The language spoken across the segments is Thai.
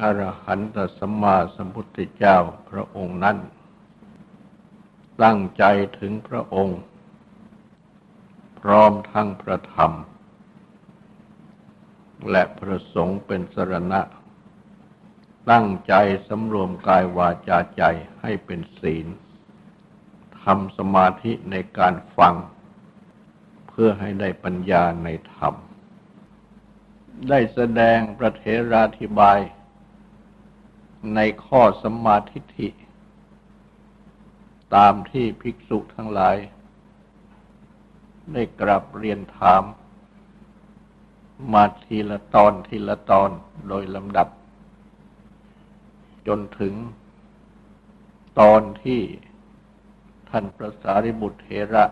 อรหันตสัมมาสัมพุทธเจ้าพระองค์นั้น ตั้งใจถึงพระองค์ พร้อมทั้งพระธรรม และพระสงฆ์เป็นสรณะ ตั้งใจสำรวมกายวาจาใจให้เป็นศีลทำสมาธิในการฟัง เพื่อให้ได้ปัญญาในธรรม ได้แสดงประเทราธิบาย ในข้อสมาธิิตามที่ภิกษุทั้งหลาย ได้กราบเรียนถาม มาทีละตอนทีละตอนโดยลำดับ จนถึงตอนที่ท่านพระสารีบุตรเถระ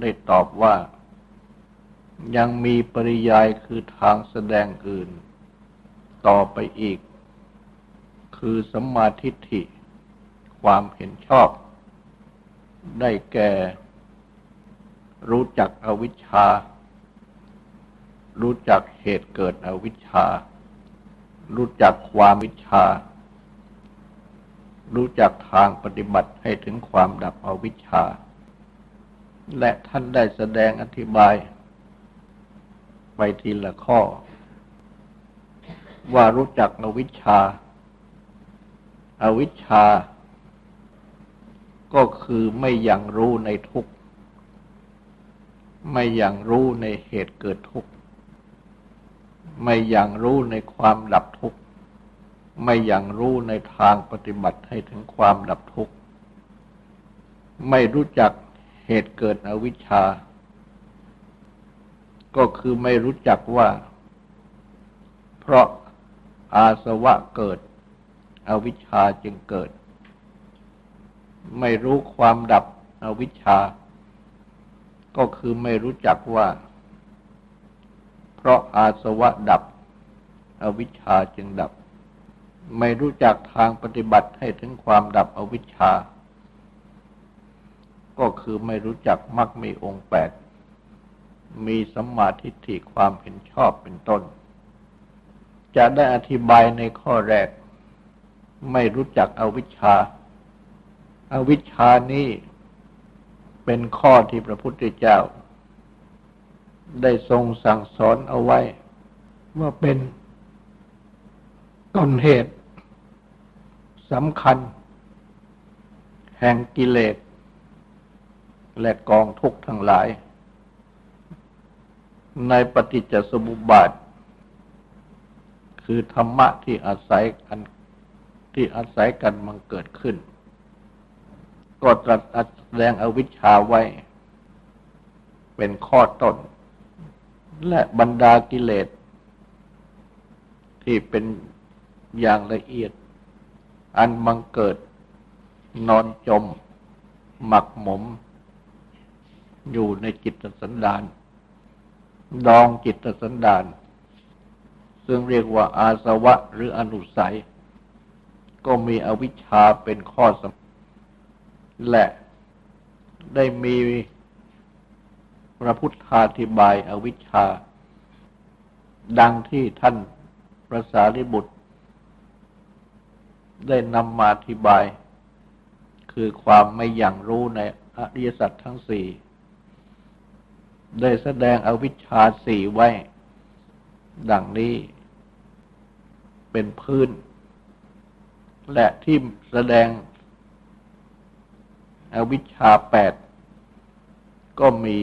ได้ตอบว่ายังมีปริยายคือทางแสดงอื่น ต่อไปอีก คือสัมมาทิฏฐิ ความเห็นชอบ ได้แก่ รู้จักอวิชชา รู้จักเหตุเกิดอวิชชา รู้จักความวิชา รู้จักทางปฏิบัติให้ถึงความดับอวิชชา และท่านได้แสดงอธิบาย ไปทีละข้อ ว่ารู้จักอวิชชา อวิชชา ก็คือไม่ยังรู้ในทุกข์ ไม่ยังรู้ในเหตุเกิดทุกข์ ไม่ยังรู้ในความดับทุกข์ ไม่ยังรู้ในทางปฏิบัติให้ถึงความดับทุกข์ ไม่รู้จักเหตุเกิดอวิชชา ก็คือไม่รู้จักว่า เพราะอาสวะเกิด อวิชชาจึงเกิด ไม่รู้ความดับอวิชชา ก็คือไม่รู้จักว่า เพราะอาสวะดับ อวิชชาจึงดับ ไม่รู้จักทางปฏิบัติให้ถึงความดับอวิชชา ก็คือไม่รู้จักมรรคมีองค์แปดมีสัมมาทิฏฐิความเห็นชอบเป็นต้น จะได้อธิบายในข้อแรก ไม่รู้จักอวิชชาอาวิชชานี้เป็นข้อที่พระพุทธเจ้า ได้ทรงสั่งสอนเอาไว้ ว่าเป็นต้นเหตุสำคัญ แห่งกิเลส และกองทุกข์ทั้งหลาย ในปฏิจจสมุปบาท คือธรรมะที่อาศัยอัน ที่อาศัยกันมันเกิดขึ้น ก็ตรัสแสดงอวิชชาไว้ เป็นข้อต้น และบรรดากิเลส ที่เป็นอย่างละเอียด อันบังเกิด นอนจม หมักหมม อยู่ในจิตสันดาน ดองจิตสันดาน ซึ่งเรียกว่าอาสวะหรืออนุสัย ก็มีอวิชชาเป็นข้อสำและได้มีพระพุทธาธิบายอวิชชา ดังที่ท่านพระสารีบุตร ได้นำมาอธิบาย คือความไม่อย่างรู้ในอริยสัจทั้งสี่ได้แสดงอวิชชาสี่ไว้ ดังนี้เป็นพื้น และที่แสดงอวิชชาแปดก็มี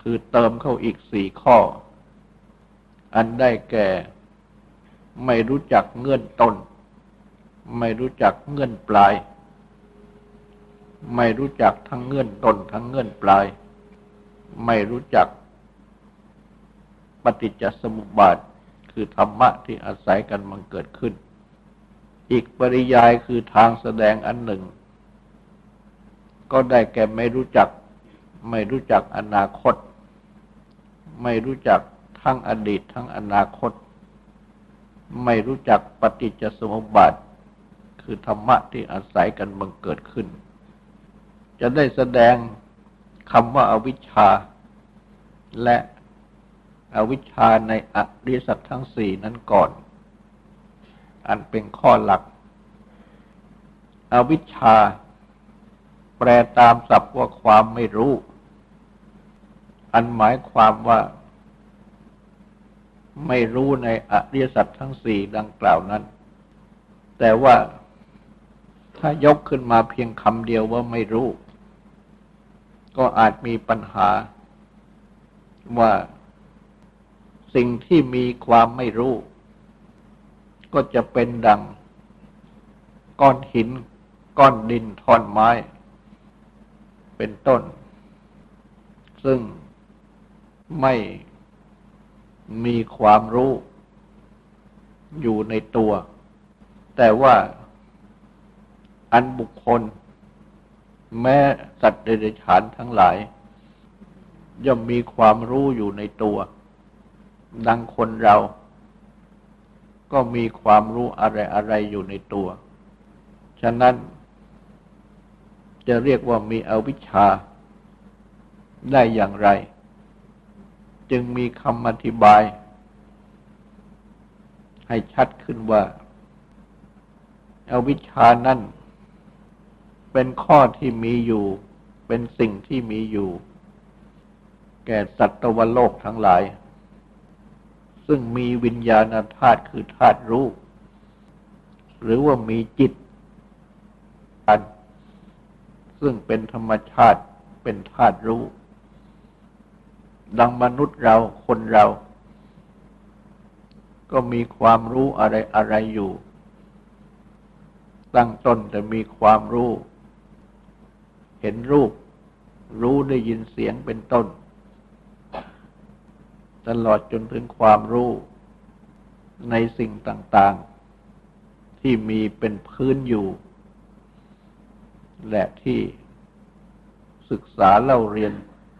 คือเติมเข้าอีกสี่ข้อ อันได้แก่ ไม่รู้จักเงื่อนต้น ไม่รู้จักเงื่อนปลาย ไม่รู้จักทั้งเงื่อนต้นทั้งเงื่อนปลาย ไม่รู้จักปฏิจจสมุปบาทคือธรรมะที่อาศัยกันมันเกิดขึ้น อีกปริยายคือทางแสดงอันหนึ่ง ก็ได้แก่ไม่รู้จัก ไม่รู้จักอนาคต ไม่รู้จักทั้งอดีตทั้งอนาคต ไม่รู้จักปฏิจจสมุปบาท คือธรรมะที่อาศัยกันบังเกิดขึ้น จะได้แสดงคำว่าอาวิชชา และอวิชชาในอริสัจทั้งสี่นั้นก่อน อันเป็นข้อหลัก อวิชชา แปลตามศัพท์ว่าความไม่รู้ อันหมายความว่า ไม่รู้ในอริยสัจทั้งสี่ดังกล่าวนั้น แต่ว่าถ้ายกขึ้นมาเพียงคำเดียวว่าไม่รู้ ก็อาจมีปัญหาว่าสิ่งที่มีความไม่รู้ ก็จะเป็นดัง ก้อนหิน ก้อนดินท่อนไม้ เป็นต้น ซึ่งไม่มีความรู้อยู่ในตัว แต่ว่าอันบุคคล แม้สัตว์เดรัจฉานทั้งหลาย ย่อมมีความรู้อยู่ในตัว ดังคนเรา ก็มีความรู้อะไรอะไรอยู่ในตัว ฉะนั้น จะเรียกว่ามีอวิชชาได้อย่างไร จึงมีคำอธิบาย ให้ชัดขึ้นว่าอาวิชชานั่น เป็นข้อที่มีอยู่ เป็นสิ่งที่มีอยู่ แก่สัตวโลกทั้งหลาย ซึ่งมีวิญญาณธาตุคือธาตุรู้ หรือว่ามีจิตอันซึ่งเป็นธรรมชาติเป็นธาตุรู้ ดังมนุษย์เราคนเรา ก็มีความรู้อะไรอะไรอยู่ ตั้งต้นแต่มีความรู้ เห็นรูป รู้ได้ยินเสียงเป็นต้น ตลอดจนถึงความรู้ในสิ่งต่าง ๆ ที่มีเป็นพื้นอยู่ และที่ศึกษาเล่าเรียน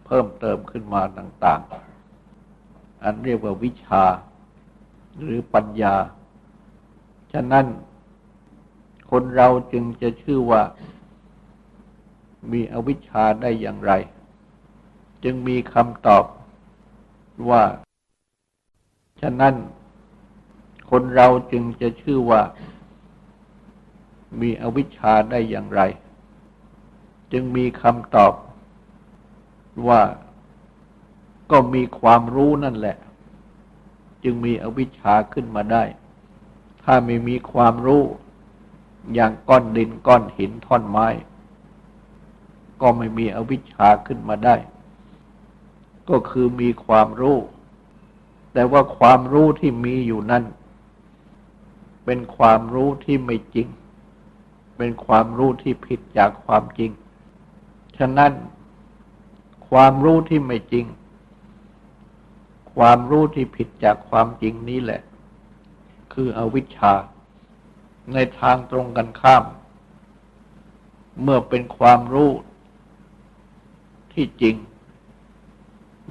เพิ่มเติมขึ้นมาต่าง ๆ อันเรียกว่าวิชาหรือปัญญา ฉะนั้นคนเราจึงจะชื่อว่ามีอวิชชาได้อย่างไร จึงมีคำตอบ ว่า ฉะนั้นคนเราจึงจะชื่อว่า มีอวิชชาได้อย่างไร จึงมีคำตอบว่าก็มีความรู้นั่นแหละ จึงมีอวิชชาขึ้นมาได้ ถ้าไม่มีความรู้อย่างก้อนดินก้อนหินท่อนไม้ ก็ไม่มีอวิชชาขึ้นมาได้ ก็คือมีความรู้ แต่ว่าความรู้ที่มีอยู่นั้นเป็นความรู้ที่ไม่จริง เป็นความรู้ที่ผิดจากความจริง ฉะนั้น ความรู้ที่ไม่จริง ความรู้ที่ผิดจากความจริงนี้แหละ คืออวิชชา ในทางตรงกันข้าม เมื่อเป็นความรู้ที่จริง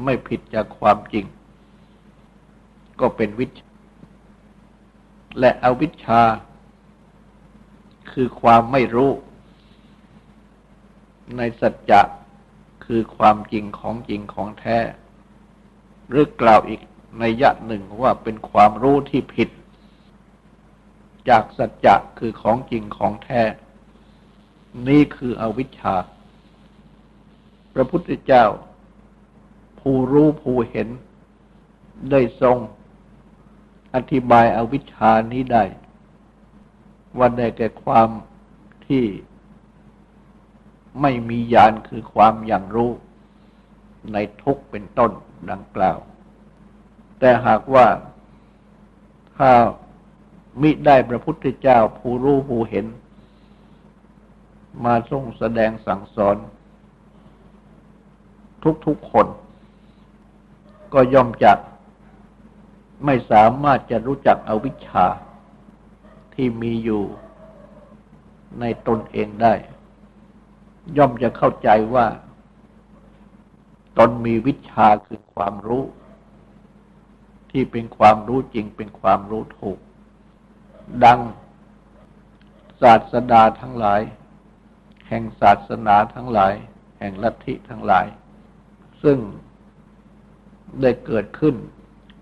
ไม่ผิดจากความจริง ก็เป็นวิชาและอวิชชา คือความไม่รู้ ในสัจจะคือความจริงของจริงของแท้ หรือกล่าวอีกในยะหนึ่งว่าเป็นความรู้ที่ผิด จากสัจจะคือของจริงของแท้ นี่คืออวิชชา พระพุทธเจ้า ผู้รู้ผู้เห็น ได้ทรง อธิบายอาวิชชานี้ได้ ว่าได้แก่ความที่ไม่มีญาณคือความอย่างรู้ในทุกเป็นต้นดังกล่าว แต่หากว่าถ้ามิได้พระพุทธเจ้าผู้รู้ผู้เห็น มาทรงแสดงสั่งสอน ทุกๆคน ก็ย่อมจะไม่สามารถจะรู้จักอวิชชาที่มีอยู่ในตนเองได้ ย่อมจะเข้าใจว่า ตนมีวิชาคือความรู้ ที่เป็นความรู้จริงเป็นความรู้ถูก ดัง ศาสดาทั้งหลาย แห่งศาสนาทั้งหลาย แห่งลัทธิทั้งหลาย ซึ่ง ได้เกิดขึ้น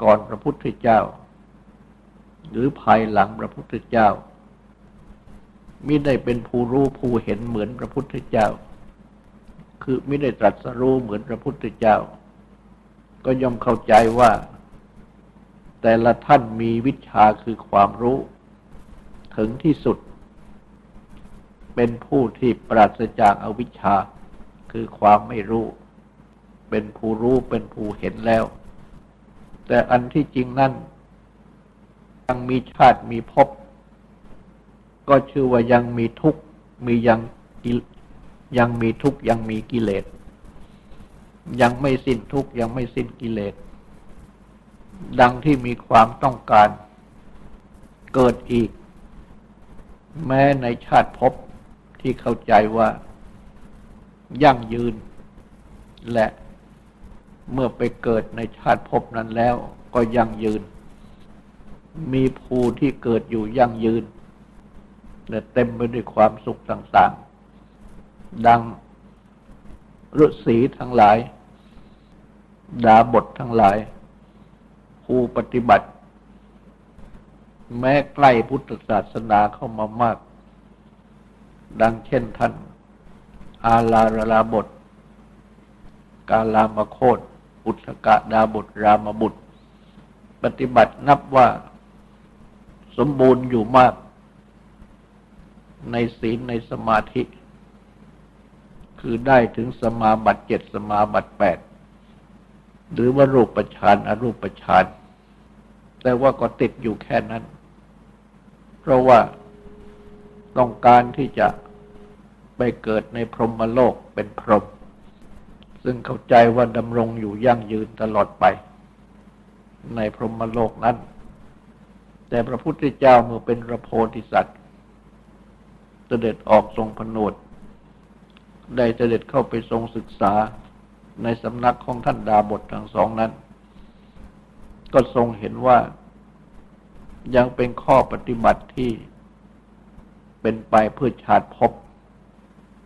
ก่อนพระพุทธเจ้า หรือภายหลังพระพุทธเจ้ามิได้เป็นผู้รู้ผู้เห็นเหมือนพระพุทธเจ้า คือม่ได้ตรัสรู้เหมือนพระพุทธเจ้า ก็ย่อมเข้าใจว่า แต่ละท่านมีวิชาคือความรู้ ถึงที่สุด เป็นผู้ที่ปราศจากอาวิชชาคือความไม่รู้ เป็นผู้รู้เป็นผู้เห็นแล้ว แต่อันที่จริงนั่นยังมีชาติมีภพก็ชื่อว่ายังมีทุกข์มียังยังมีทุกข์ยังมีกิเลส ยังไม่สิ้นทุกข์ยังไม่สิ้นกิเลส ดังที่มีความต้องการเกิดอีก แม้ในชาติภพที่เข้าใจว่ายั่งยืนและ เมื่อไปเกิดในชาติภพนั้นแล้วก็ยั่งยืน มีภูที่เกิดอยู่ยั่งยืนและเต็มไปด้วยความสุขต่างๆ ดังฤาษีทั้งหลาย ดาบททั้งหลาย ผู้ปฏิบัติ แม้ใกล้พุทธศาสนาเข้ามามาก ดังเช่นท่าน อาลาราลาบท กาลามโคต อุทกะดาบทรามบุตร ปฏิบัตินับว่าสมบูรณ์อยู่มาก ในศีลในสมาธิ คือได้ถึงสมาบัติเจ็ดสมาบัติแปดหรือว่ารูปฌานอรูปฌานแต่ว่าก็ติดอยู่แค่นั้น เพราะว่าต้องการที่จะไปเกิดในพรหมโลกเป็นพรหม ซึ่งเข้าใจว่าดำรงอยู่ยั่งยืนตลอดไป ในพรหมโลกนั้น แต่พระพุทธเจ้าเมื่อเป็นพระโพธิสัตว์ เสด็จออกทรงผนวด ได้เสด็จเข้าไปทรงศึกษาในสำนักของท่านดาบททั้งสองนั้น ก็ทรงเห็นว่ายังเป็นข้อปฏิบัติที่เป็นไปเพื่อชาติภพ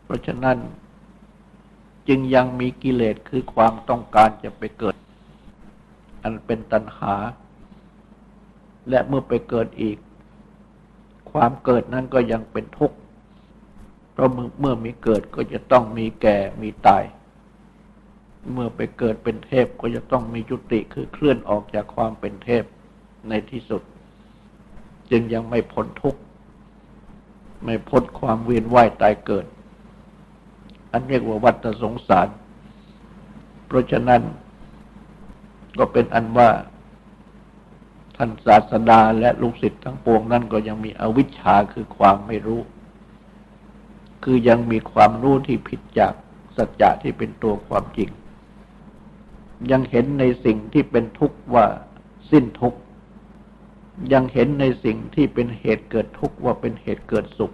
เพราะฉะนั้น จึงยังมีกิเลสคือความต้องการจะไปเกิด อันเป็นตัณหา และเมื่อไปเกิดอีก ความเกิดนั้นก็ยังเป็นทุกข์ราะเมื่อมีเกิดก็จะต้องมีแก่มีตาย เมื่อไปเกิดเป็นเทพก็จะต้องมีจุติคือเคลื่อนออกจากความเป็นเทพในที่สุด จึงยังไม่พ้นทุกข์ไม่พ้นความเวียนว่ายตายเกิด อันเรียกว่าวัฏสงสาร เพราะฉะนั้นก็เป็นอันว่า ท่านศาสดาและลูกศิษย์ทั้งปวงนั้นก็ยังมีอวิชชาคือความไม่รู้ คือยังมีความรู้ที่ผิดจากสัจจะที่เป็นตัวความจริง ยังเห็นในสิ่งที่เป็นทุกข์ว่าสิ้นทุกข์ยังเห็นในสิ่งที่เป็นเหตุเกิดทุกข์ว่าเป็นเหตุเกิดสุข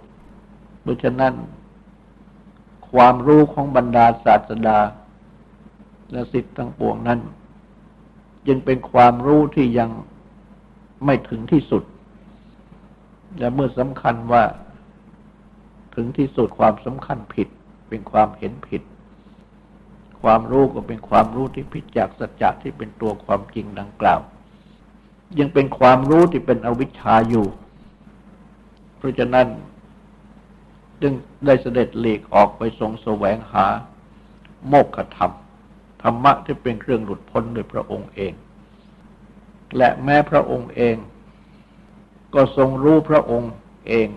เพราะฉะนั้น ความรู้ของบรรดาศาสดา และสิทธิ์ทั้งปวงนั้นยังเป็นความรู้ที่ยังไม่ถึงที่สุด และเมื่อสำคัญว่าถึงที่สุดความสำคัญผิด เป็นความเห็นผิด ความรู้ก็เป็นความรู้ที่ผิดจากสัจจะที่เป็นตัวความจริงดังกล่าว ยังเป็นความรู้ที่เป็นอวิชชาอยู่ เพราะฉะนั้น จึงได้เสด็จหลีกออกไปทรงแสวงหา โมกขธรรม ธรรมะที่เป็นเครื่องหลุดพ้นโดยพระองค์เอง และแม้พระองค์เอง ก็ทรงรู้พระองค์เอง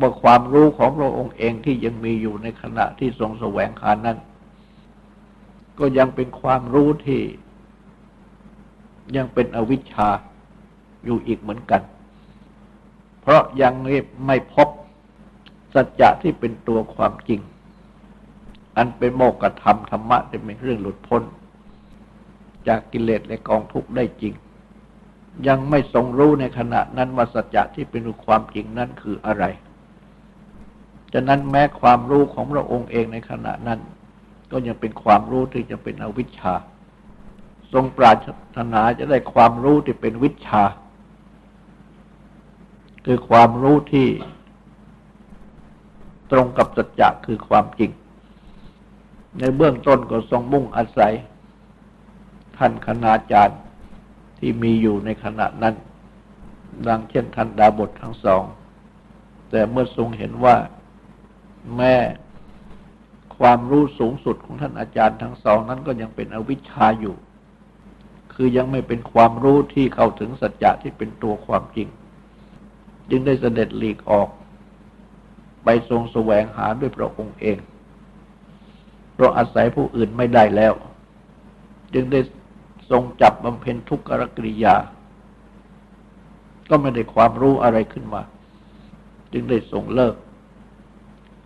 ว่าความรู้ของพระองค์เองที่ยังมีอยู่ในขณะที่ทรงแสวงหานั้น ก็ยังเป็นความรู้ที่ ยังเป็นอวิชชาอยู่อีกเหมือนกัน เพราะยังไม่พบ สัจจะที่เป็นตัวความจริง อันเป็นโมกขธรรมธรรมะที่เป็นเรื่องหลุดพ้น จากกิเลสและกองทุกข์ได้จริง ยังไม่ทรงรู้ในขณะนั้นว่าสัจจะที่เป็นความจริงนั้นคืออะไรฉะนั้นแม้ความรู้ของพระองค์เองในขณะนั้น ก็ยังเป็นความรู้ที่จะเป็นอวิชชา ทรงปรารถนาจะได้ความรู้ที่เป็นวิชา คือความรู้ที่ ตรงกับสัจจะคือความจริง ในเบื้องต้นก็ทรงมุ่งอาศัย ท่านคณาจารย์ที่มีอยู่ในขณะนั้น ดังเช่นท่านดาบททั้งสอง แต่เมื่อทรงเห็นว่าแม่ความรู้สูงสุดของท่านอาจารย์ทั้งสองนั้นก็ยังเป็นอวิชชาอยู่ คือยังไม่เป็นความรู้ที่เข้าถึงสัจจะที่เป็นตัวความจริง จึงได้เสด็จหลีกออก ไปทรงแสวงหาด้วยพระองค์เอง เพราะอาศัยผู้อื่นไม่ได้แล้ว จึงได้ทรงจับบำเพ็ญทุกขกริยา ก็ไม่ได้ความรู้อะไรขึ้นมา จึงได้ทรงเลิก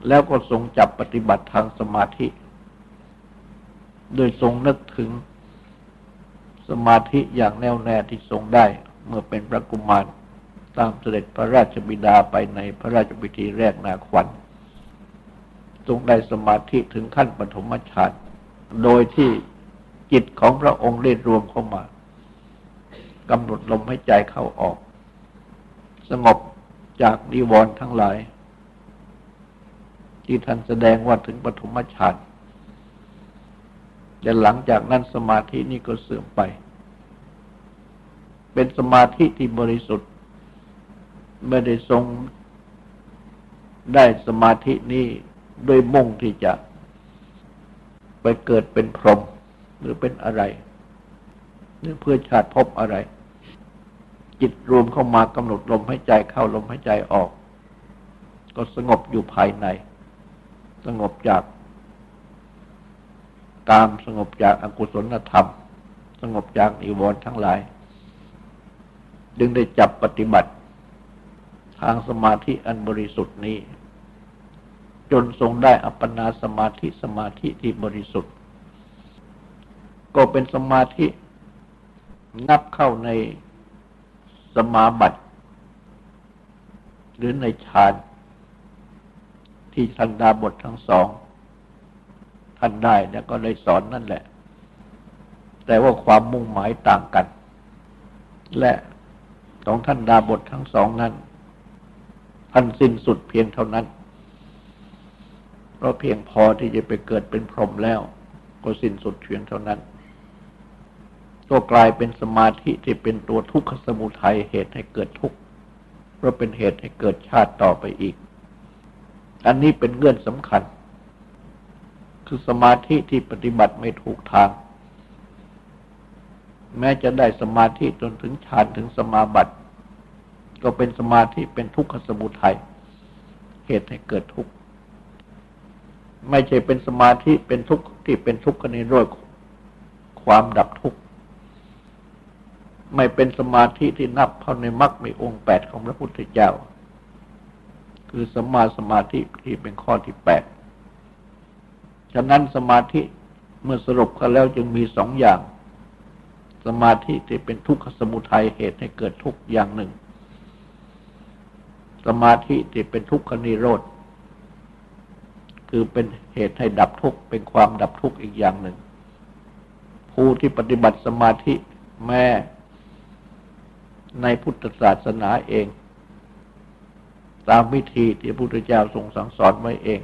แล้วก็ทรงจับปฏิบัติทางสมาธิ โดยทรงนึกถึงสมาธิอย่างแน่วแน่ที่ทรงได้เมื่อเป็นพระกุมาร ตามเสด็จพระราชบิดาไปในพระราชพิธีแรกนาขวัญทรงได้สมาธิถึงขั้นปฐมฌานโดยที่จิตของพระองค์เรียรวมเข้ามากำหนดลมให้ใจเข้าออก สงบจากนิวรณ์ทั้งหลาย ที่ท่านแสดงว่าถึงปฐมฌานแต่หลังจากนั้นสมาธินี้ก็เสื่อมไป เป็นสมาธิที่บริสุทธิ์ ไม่ได้ทรงได้สมาธินี้ด้วยมุ่งที่จะไปเกิดเป็นพรหมหรือเป็นอะไร หรือเพื่อชาติพบอะไร จิตรวมเข้ามากำหนดลมให้ใจเข้าลมให้ใจออก ก็สงบอยู่ภายใน สงบจากตามสงบจากอากุศลธรรม สงบจากนิวรณ์ทั้งหลาย ดึงได้จับปฏิบัติ ทางสมาธิอันบริสุทธิ์นี้ จนทรงได้อัปปนาสมาธิสมาธิที่บริสุทธิ์ ก็เป็นสมาธินับเข้าในสมาบัติ หรือในฌานที่ท่านดาบททั้งสองท่านได้แล้วก็ได้สอนนั่นแหละ แต่ว่าความมุ่งหมายต่างกัน และของท่านดาบททั้งสองนั้น ท่านสิ้นสุดเพียงเท่านั้น เพราะเพียงพอที่จะไปเกิดเป็นพรหมแล้ว ก็สิ้นสุดเพียงเท่านั้นก็กลายเป็นสมาธิที่เป็นตัวทุกขสมุทัยเหตุให้เกิดทุกข์เพราะเป็นเหตุให้เกิดชาติต่อไปอีก อันนี้เป็นเงื่อนสำคัญ คือสมาธิที่ปฏิบัติไม่ถูกทาง แม้จะได้สมาธิจนถึงฌานถึงสมาบัติ ก็เป็นสมาธิเป็นทุกขสมุทัยเหตุให้เกิดทุกข์ไม่ใช่เป็นสมาธิเป็นทุกข์ที่เป็นทุกข์ในโรคความดับทุกข์ไม่เป็นสมาธิที่นับเข้าในมรรคในองค์แปดของพระพุทธเจ้า คือสมาสมาธิที่เป็นข้อที่แปดฉะนั้นสมาธิเมื่อสรุปกันแล้วจึงมีสองอย่าง สมาธิที่เป็นทุกขสมุทัยเหตุให้เกิดทุกข์อย่างหนึ่ง สมาธิที่เป็นทุกขนิโรธ คือเป็นเหตุให้ดับทุกข์เป็นความดับทุกข์อีกอย่างหนึ่ง ผู้ที่ปฏิบัติสมาธิแม้ในพุทธศาสนาเอง ตามวิธีที่พระพุทธเจ้าทรงสั่งสอนไว้เอง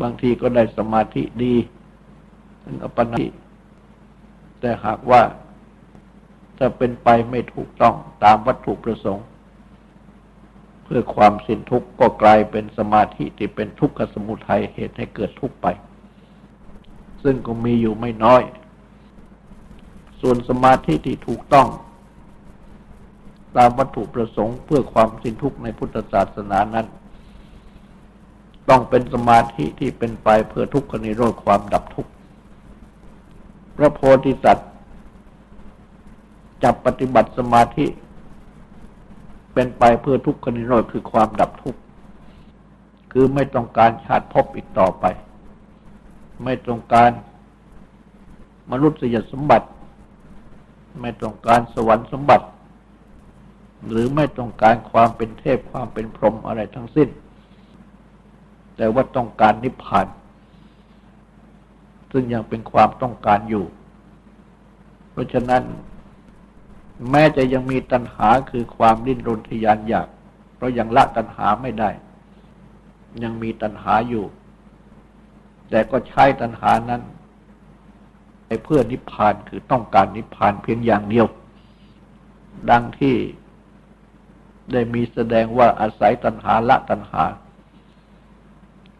บางทีก็ได้สมาธิดีเป็นอปนิแต่หากว่าถ้าเป็นไปไม่ถูกต้องตามวัตถุประสงค์ พื่อความสิ้นทุกข์ก็กลายเป็นสมาธิที่เป็นทุกขสมุทัยเหตุให้เกิดทุกข์ไป ซึ่งก็มีอยู่ไม่น้อย ส่วนสมาธิที่ถูกต้อง ตามวัตถุประสงค์เพื่อความสิ้นทุกข์ในพุทธศาสนานั้น ต้องเป็นสมาธิที่เป็นไปเพื่อทุกขนิโรธความดับทุกข์พระโพธิสัตว์จับปฏิบัติสมาธิ เป็นไปเพื่อทุกขนิโรธคือความดับทุกข์คือไม่ต้องการชาติพบอีกต่อไป ไม่ต้องการมนุษยสมบัติ ไม่ต้องการสวรรค์สมบัติ หรือไม่ต้องการความเป็นเทพความเป็นพรหมอะไรทั้งสิ้น แต่ว่าต้องการนิพพาน ซึ่งยังเป็นความต้องการอยู่ เพราะฉะนั้น แม้จะยังมีตัณหาคือความดิ้นรนทยานอยาก เพราะยังละตัณหาไม่ได้ ยังมีตัณหาอยู่ แต่ก็ใช้ตัณหานั้นไปเพื่อนิพพานคือต้องการนิพพานเพียงอย่างเดียว ดังที่ได้มีแสดงว่าอาศัยตัณหาละตัณหา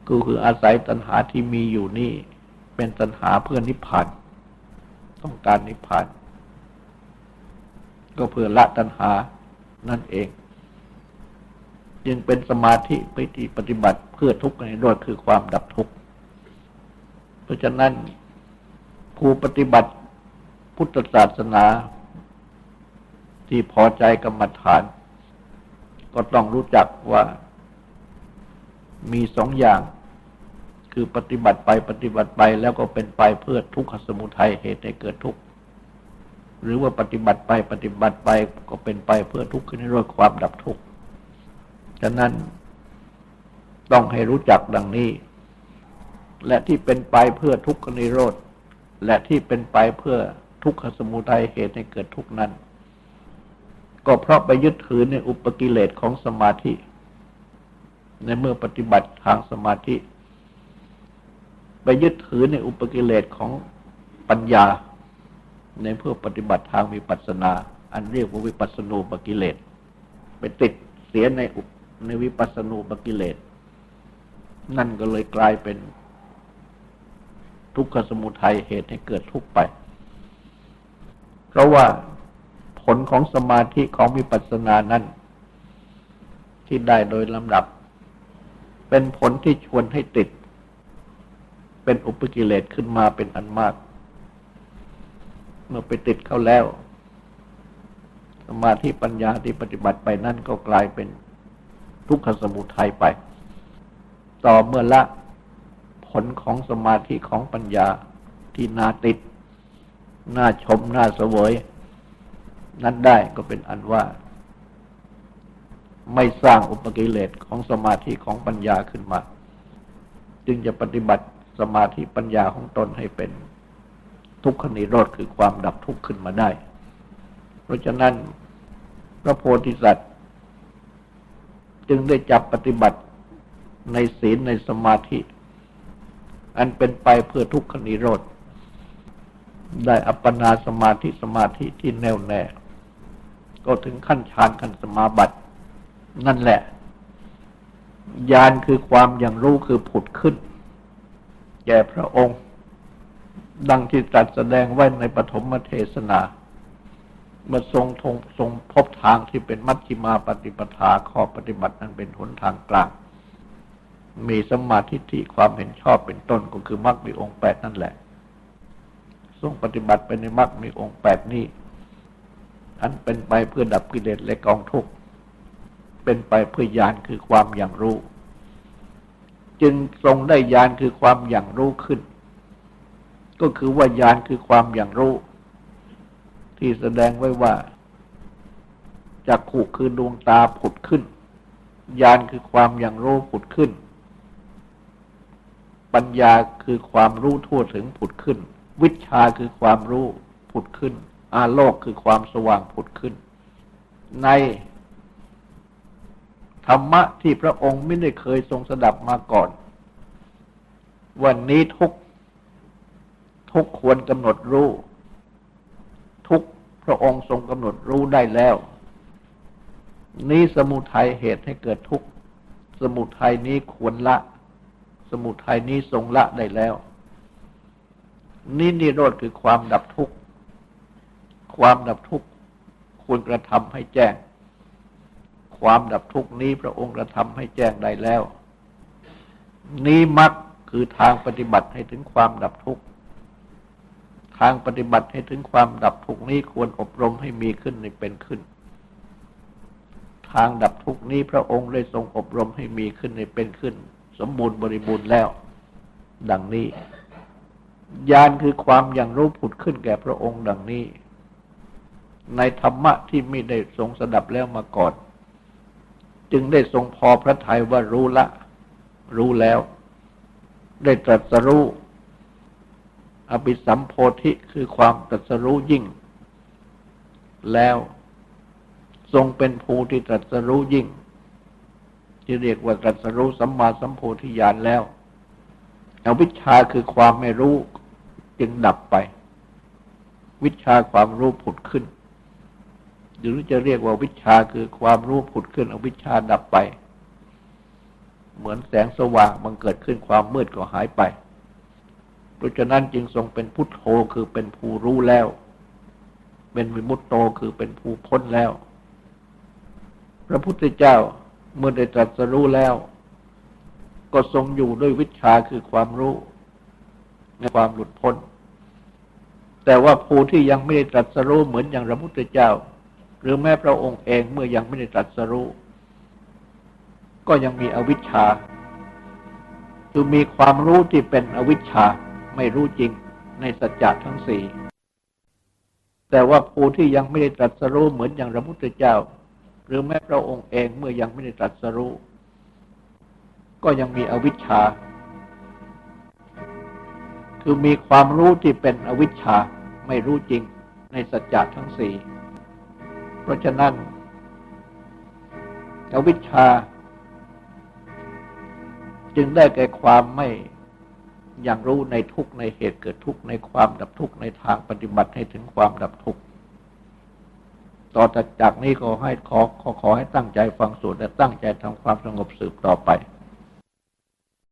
ก็คืออาศัยตัณหาที่มีอยู่นี่ เป็นตัณหาเพื่อนิพพาน ต้องการนิพพาน ก็เพื่อละตัณหานั่นเอง จึงเป็นสมาธิไปที่ปฏิบัติเพื่อทุกข์ในโลกคือความดับทุกข์เพราะฉะนั้นผู้ปฏิบัติพุทธศาสนา ที่พอใจกรรมฐาน ก็ต้องรู้จักว่ามีสองอย่าง คือปฏิบัติไปปฏิบัติไปแล้วก็เป็นไปเพื่อทุกขสมุทัยเหตุให้เกิดทุกข์ หรือว่าปฏิบัติไปปฏิบัติไปก็เป็นไปเพื่อทุกข์ขึ้นในรถความดับทุกข์ ฉะนั้นต้องให้รู้จักดังนี้ และที่เป็นไปเพื่อทุกขนิโรธ และที่เป็นไปเพื่อทุกขสมุทัยเหตุให้เกิดทุกข์นั้น ก็เพราะไปยึดถือในอุปกิเลสของสมาธิ ในเมื่อปฏิบัติทางสมาธิ ไปยึดถือในอุปกิเลสของปัญญา ในเพื่อปฏิบัติทางวิปัสสนา อันเรียกว่าวิปัสสนูปกิเลสไปติดเสียในในวิปัสสนูปกิเลส นั่นก็เลยกลายเป็น ทุกขสมุทัยเหตุให้เกิดทุกข์ไป เพราะว่าผลของสมาธิของวิปัสสนานั้น ที่ได้โดยลำดับ เป็นผลที่ชวนให้ติด เป็นอุปกิเลสขึ้นมาเป็นอันมาก มื่อไปติดเข้าแล้ว สมาธิปัญญาที่ปฏิบัติไปนั่นก็กลายเป็นทุกขสมุทัยไป ต่อเมื่อละผลของสมาธิของปัญญาที่น่าติดน่าชมน่าเสวย นั้นได้ก็เป็นอันว่า ไม่สร้างอุปกิเลสของสมาธิของปัญญาขึ้นมา จึงจะปฏิบัติสมาธิปัญญาของตนให้เป็น ทุกขนิโรธคือความดับทุกข์ขึ้นมาได้ เพราะฉะนั้นพระโพธิสัตว์ จึงได้จับปฏิบัติในศีลในสมาธิ อันเป็นไปเพื่อทุกขนิโรธ ได้อัปปนาสมาธิสมาธิที่แน่วแน่ ก็ถึงขั้นฌานขั้นสมาบัติ นั่นแหละญาณคือความอย่างรู้คือผุดขึ้น แก่พระองค์ ดังที่ตรัสแสดงไว้ในปฐมเทศนาเมื่อทรงทงทรงพบทางที่เป็นมัชฌิมาปฏิปทาข้อปฏิบัตินั้นเป็นหนทางกลาง มีสมาธิความเห็นชอบเป็นต้นก็คือมรรคมีองค์แปดนั่นแหละ ทรงปฏิบัติไปในมรรคมีองค์แปดนี้อันเป็นไปเพื่อดับกิเลสและกองทุกข์เป็นไปเพื่อญาณคือความอย่างรู้ จึงทรงได้ญาณคือความอย่างรู้ขึ้น ก็คือว่าญาณคือความอย่างรู้ ที่แสดงไว้ว่าจักขุคือดวงตาผุดขึ้นญาณคือความอย่างรู้ผุดขึ้น ปัญญาคือความรู้ทั่วถึงผุดขึ้น วิชาคือความรู้ผุดขึ้น อาโลกคือความสว่างผุดขึ้น ในธรรมะที่พระองค์ไม่ได้เคยทรงสดับมาก่อน วันนี้ทุก ทุกควรกำหนดรู้ ทุกพระองค์ทรงกำหนดรู้ได้แล้ว นี้สมุทัยเหตุให้เกิดทุกสมุทัยนี้ควรละ สมุทัยนี้ทรงละได้แล้ว นี่นิโรธคือความดับทุกข์ ความดับทุกข์ควรกระทำให้แจ้ง ความดับทุกนี้พระองค์กระทำให้แจ้งได้แล้ว นี้มักคือทางปฏิบัติให้ถึงความดับทุกข์างปฏิบัติให้ถึงความดับทุกนี้ควรอบรมให้มีขึ้นในเป็นขึ้น ทางดับทุกนี้พระองค์ได้ทรงอบรมให้มีขึ้นในเป็นขึ้น สมบูรณ์บริบูรณ์แล้ว ดังนี้ญาณคือความอย่างรู้ผุดขึ้นแก่พระองค์ดังนี้ ในธรรมะที่ไม่ได้ทรงสดับแล้วมาก่อน จึงได้ทรงพอพระทัยว่ารู้ละ รู้แล้ว ได้ตรัสรู้ อภิสัมโพธิคือความตรัสรู้ยิ่ง แล้วทรงเป็นภูที่ตรัสรู้ยิ่ง ที่เรียกว่าตรัสรู้สัมมาสัมโพธิญาณแล้วอวิชชาคือความไม่รู้จึงดับไป วิชาความรู้ผุดขึ้น หรือจะเรียกว่าวิชาคือความรู้ผุดขึ้นอวิชชาดับไป เหมือนแสงสว่างมันเกิดขึ้นความมืดก็หายไป เพราะฉะนั้นจึงทรงเป็นพุทโธคือเป็นผู้รู้แล้ว เป็นวิมุตโตคือเป็นผู้พ้นแล้ว พระพุทธเจ้าเมื่อได้ตรัสรู้แล้ว ก็ทรงอยู่ด้วยวิชาคือความรู้ในความหลุดพ้น แต่ว่าผู้ที่ยังไม่ได้ตรัสรู้เหมือนอย่างพระพุทธเจ้า หรือแม้พระองค์เองเมื่อยังไม่ได้ตรัสรู้ก็ยังมีอวิชชาคือมีความรู้ที่เป็นอวิชชา ไม่รู้จริงในสัจจะทั้งสี่แต่ว่าผู้ที่ยังไม่ได้ตรัสรู้เหมือนอย่างพระพุทธเจ้า หรือแม้พระองค์เองเมื่อยังไม่ได้ตรัสรู้ ก็ยังมีอวิชชา คือมีความรู้ที่เป็นอวิชชาไม่รู้จริงในสัจจะทั้งสี่เพราะฉะนั้นอวิชชา จึงได้แก่ความไม่ อย่างรู้ในทุกในเหตุเกิดทุกในความดับทุกในทางปฏิบัติให้ถึงความดับทุกต่อจากนี้ขอให้ขอขอขอให้ตั้งใจฟังสวดและตั้งใจทำความสงบสืบต่อไป